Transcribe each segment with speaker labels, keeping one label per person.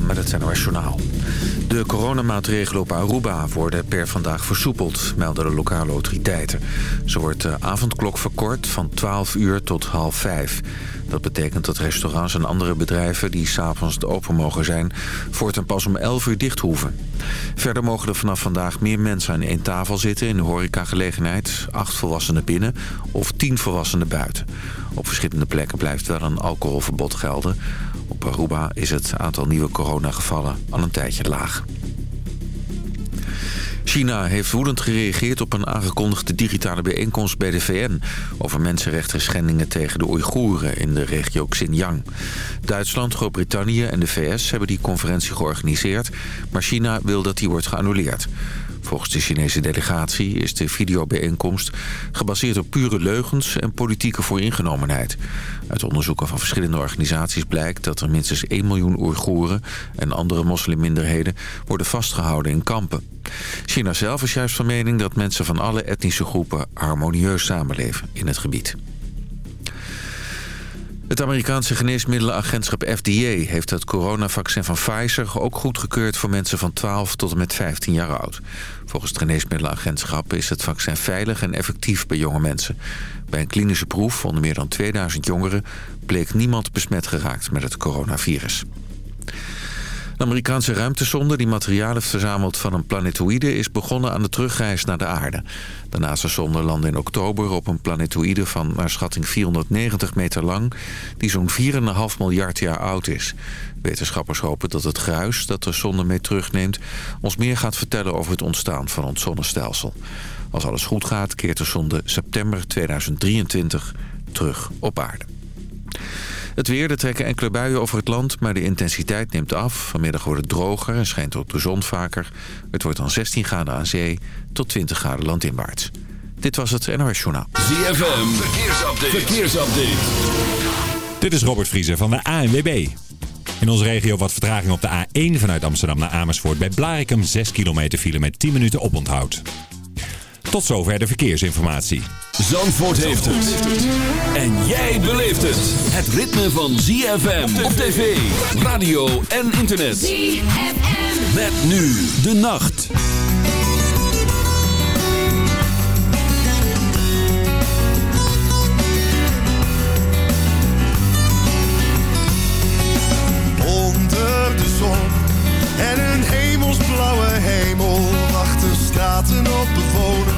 Speaker 1: Met het NOS Journaal. De coronamaatregelen op Aruba worden per vandaag versoepeld, melden de lokale autoriteiten. Zo wordt de avondklok verkort van 12 uur tot half 5. Dat betekent dat restaurants en andere bedrijven die s'avonds open mogen zijn... voortaan pas om 11 uur dicht hoeven. Verder mogen er vanaf vandaag meer mensen aan één tafel zitten in de horecagelegenheid. Acht volwassenen binnen of tien volwassenen buiten. Op verschillende plekken blijft wel een alcoholverbod gelden. Op Aruba is het aantal nieuwe coronagevallen al een tijdje laag. China heeft woedend gereageerd op een aangekondigde digitale bijeenkomst bij de VN... over mensenrechten schendingen tegen de Oeigoeren in de regio Xinjiang. Duitsland, Groot-Brittannië en de VS hebben die conferentie georganiseerd... maar China wil dat die wordt geannuleerd. Volgens de Chinese delegatie is de videobijeenkomst gebaseerd op pure leugens en politieke vooringenomenheid. Uit onderzoeken van verschillende organisaties blijkt dat er minstens 1 miljoen Oeigoeren en andere moslimminderheden worden vastgehouden in kampen. China zelf is juist van mening dat mensen van alle etnische groepen harmonieus samenleven in het gebied. Het Amerikaanse geneesmiddelenagentschap FDA heeft het coronavaccin van Pfizer ook goedgekeurd voor mensen van 12 tot en met 15 jaar oud. Volgens het geneesmiddelenagentschap is het vaccin veilig en effectief bij jonge mensen. Bij een klinische proef onder meer dan 2000 jongeren bleek niemand besmet geraakt met het coronavirus. De Amerikaanse ruimtesonde die materiaal heeft verzameld van een planetoïde... is begonnen aan de terugreis naar de aarde. De NASA-sonde landde in oktober op een planetoïde van naar schatting 490 meter lang... die zo'n 4,5 miljard jaar oud is. Wetenschappers hopen dat het gruis dat de sonde mee terugneemt... ons meer gaat vertellen over het ontstaan van ons zonnestelsel. Als alles goed gaat keert de sonde september 2023 terug op aarde. Het weer, er trekken enkele buien over het land, maar de intensiteit neemt af. Vanmiddag wordt het droger en schijnt ook de zon vaker. Het wordt dan 16 graden aan zee tot 20 graden landinwaarts. Dit was het NOS Journaal.
Speaker 2: ZFM, verkeersupdate. verkeersupdate.
Speaker 3: Dit is Robert Vriezer van de ANWB. In onze regio wat vertraging op de A1 vanuit Amsterdam naar Amersfoort. Bij Blarikum 6 kilometer file met 10 minuten oponthoud. Tot zover de verkeersinformatie.
Speaker 2: Zandvoort heeft het. En jij beleeft het. Het ritme van ZFM op tv, radio en internet. ZFM. Met nu de nacht.
Speaker 4: Onder de zon en een hemelsblauwe hemel wachten straten op bewoners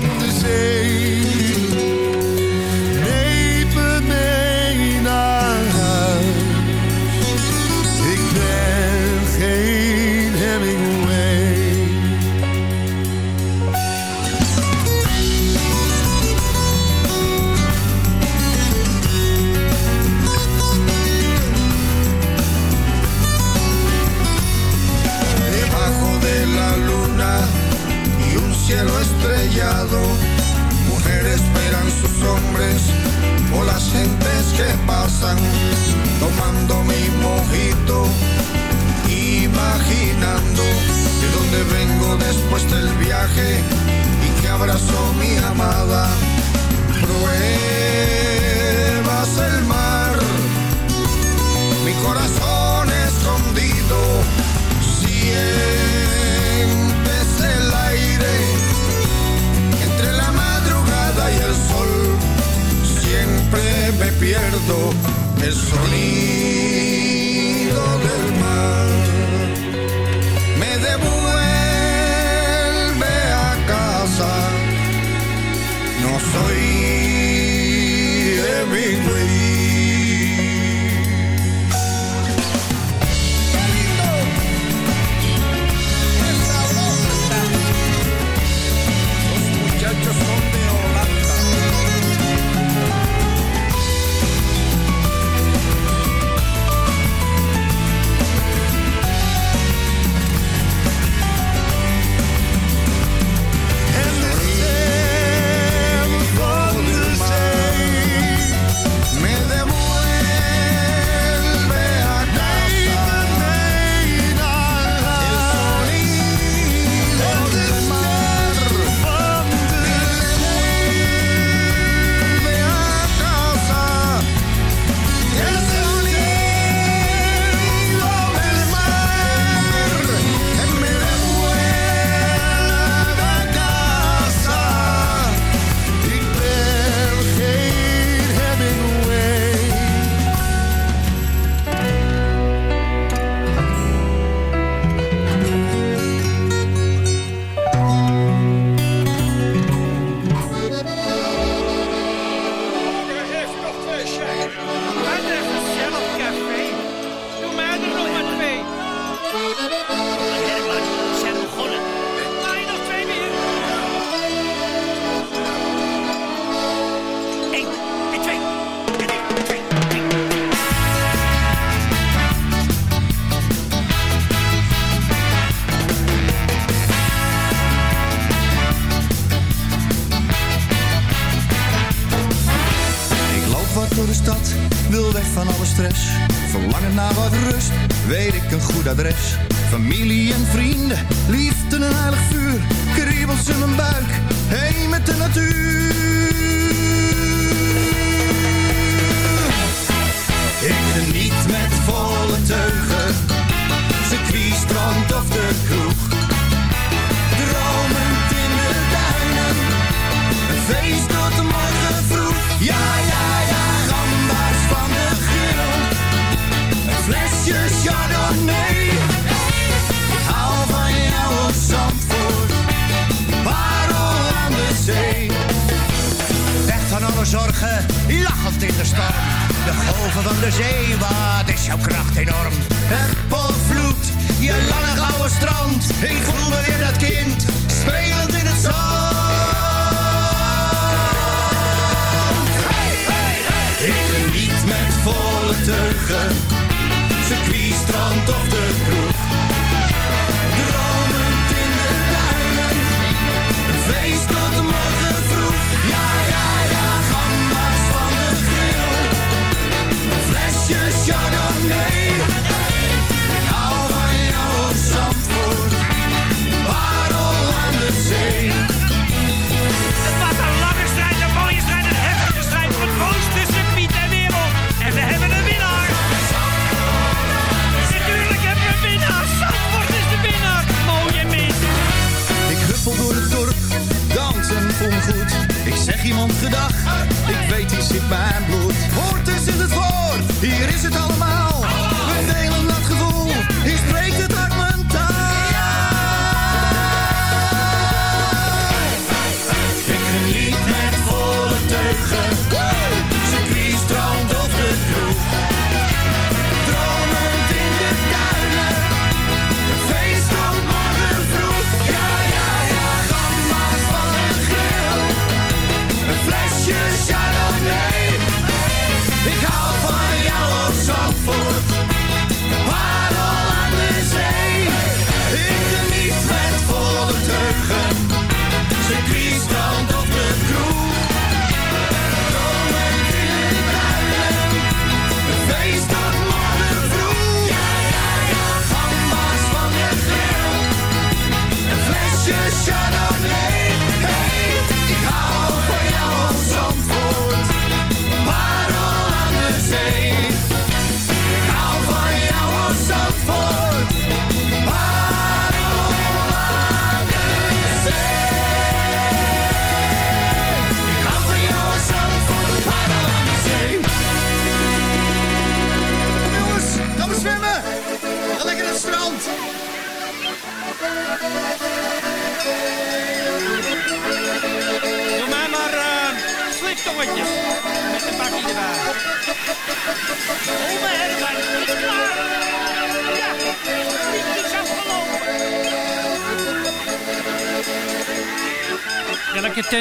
Speaker 4: van de zee.
Speaker 5: luchtige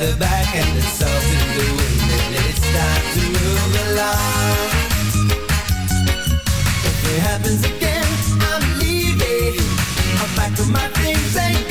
Speaker 6: the back and the all in the wind And it's time to move along. If it happens again, I'm leaving. I'm back to my things and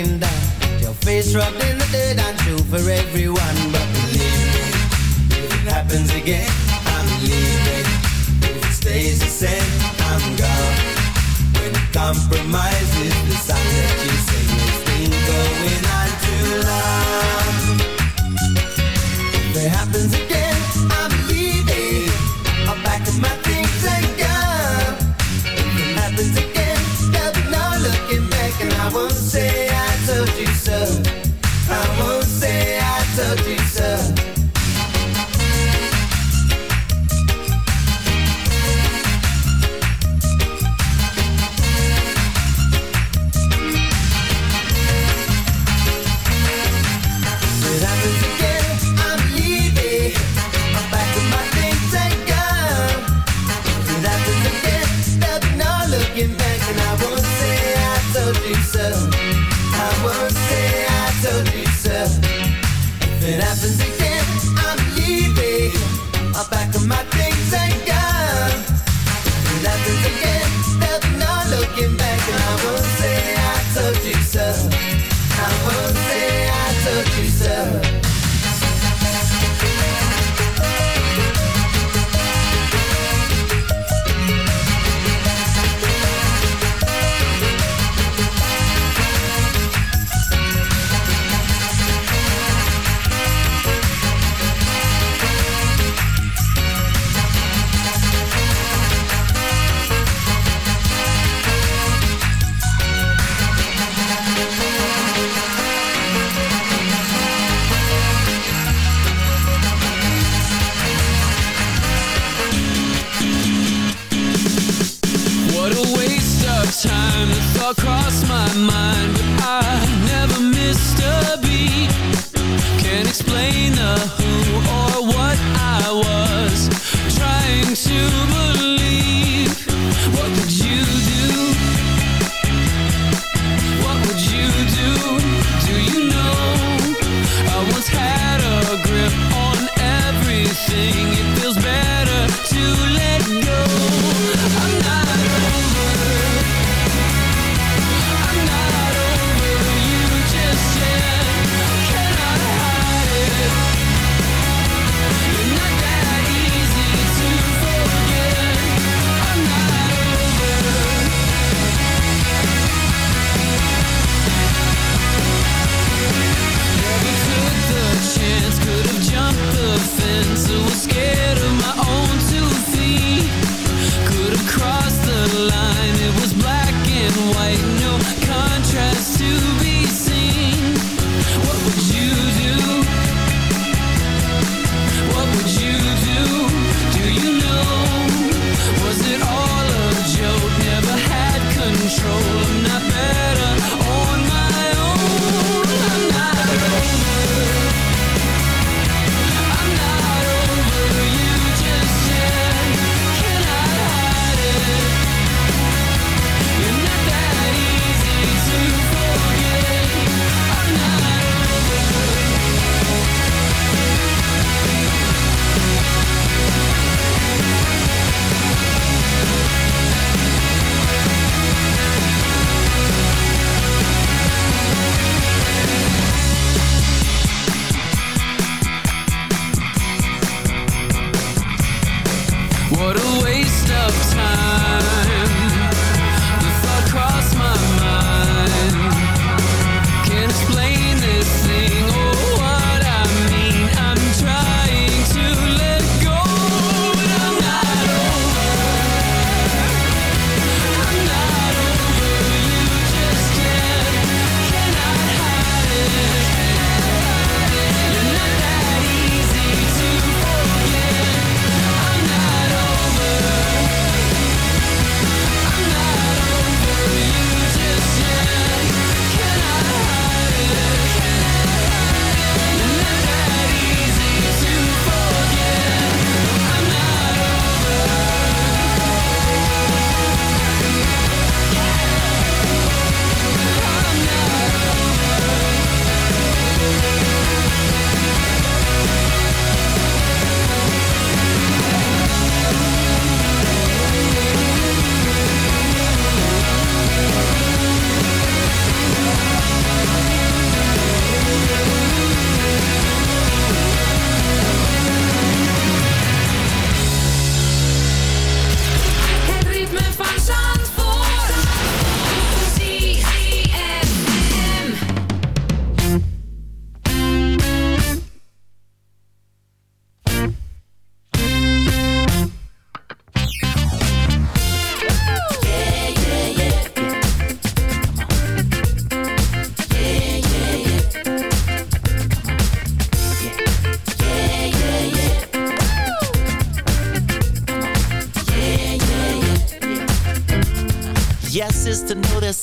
Speaker 6: and
Speaker 7: down. Your face rubbed in the dirt, I'm true for everyone. But believe me, if it happens again, I'm leaving. If it stays the same, I'm gone. When it compromises the sign that you say it's been going on too long. If it happens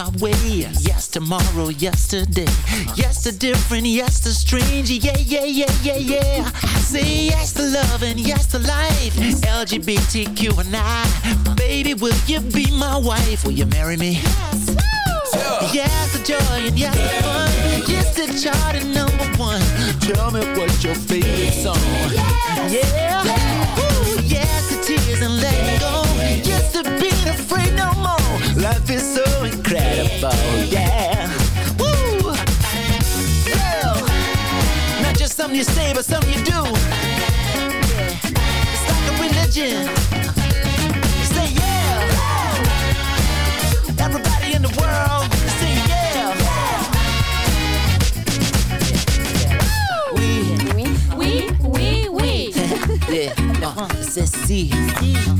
Speaker 8: my way. Yes, tomorrow, yesterday. Yes to different, yes to strange. Yeah, yeah, yeah, yeah, yeah. I say yes to love and yes to life. LGBTQ and I. Baby, will you be my wife? Will you marry me? Yes Yes to joy and yes to fun. Yes to chart and number one. Tell me what's your favorite song. Yeah. Ooh, yes to tears and letting go. Yes to being afraid no more. Life is so incredible. Yeah. Woo. Well, not just something you say, but something you do. It's like a religion. Say yeah. Everybody in the world, say yeah. We,
Speaker 9: Oui, oui, oui.
Speaker 8: yeah, uh, c'est si.
Speaker 9: Si, si,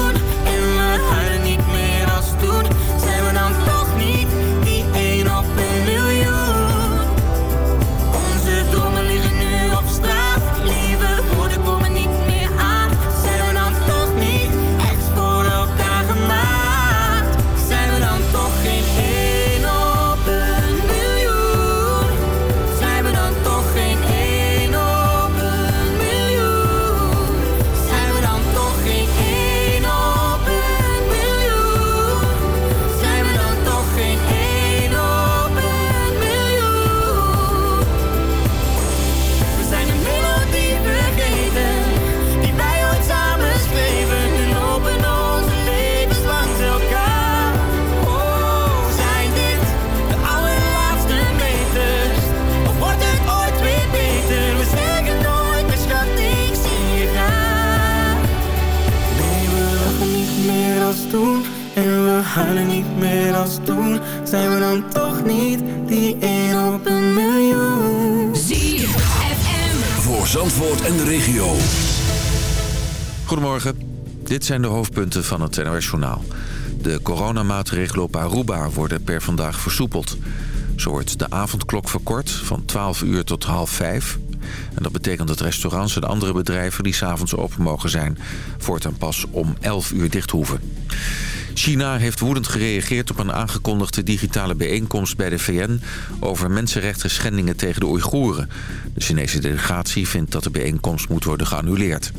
Speaker 10: we huilen niet meer als toen Zijn we dan toch niet die één op een miljoen
Speaker 2: ZFM. Voor Zandvoort en de regio.
Speaker 1: Goedemorgen. Dit zijn de hoofdpunten van het NOS Journaal. De coronamaatregelen op Aruba worden per vandaag versoepeld. Zo wordt de avondklok verkort van 12 uur tot half 5. En dat betekent dat restaurants en andere bedrijven die s'avonds open mogen zijn... voortaan pas om 11 uur dicht hoeven. China heeft woedend gereageerd op een aangekondigde digitale bijeenkomst bij de VN... over mensenrechten schendingen tegen de Oeigoeren. De Chinese delegatie vindt dat de bijeenkomst moet worden geannuleerd.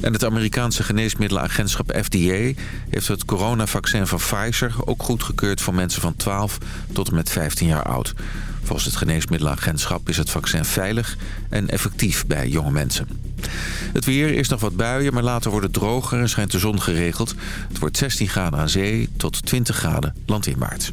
Speaker 1: En het Amerikaanse geneesmiddelenagentschap FDA heeft het coronavaccin van Pfizer ook goedgekeurd voor mensen van 12 tot en met 15 jaar oud. Volgens het geneesmiddelenagentschap is het vaccin veilig en effectief bij jonge mensen. Het weer is nog wat buien, maar later wordt het droger en schijnt de zon geregeld. Het wordt 16 graden aan zee tot 20 graden landinwaarts.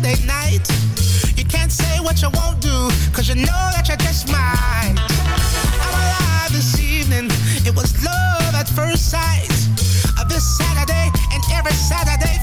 Speaker 7: Saturday night. You can't say
Speaker 11: what you won't do, cause you know that you're just mine. I'm alive this evening, it was love at first sight. This Saturday and every Saturday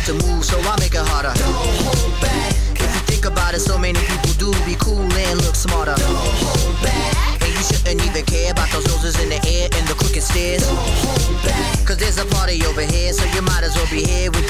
Speaker 11: need to
Speaker 12: move, so I
Speaker 13: make
Speaker 14: it harder. Don't hold back. If you think about it, so many people do be cool and look smarter. Don't hold back. And you shouldn't even care about those noses in the air and the crooked stairs. Don't hold back. Cause there's a party over here, so you might as well be here with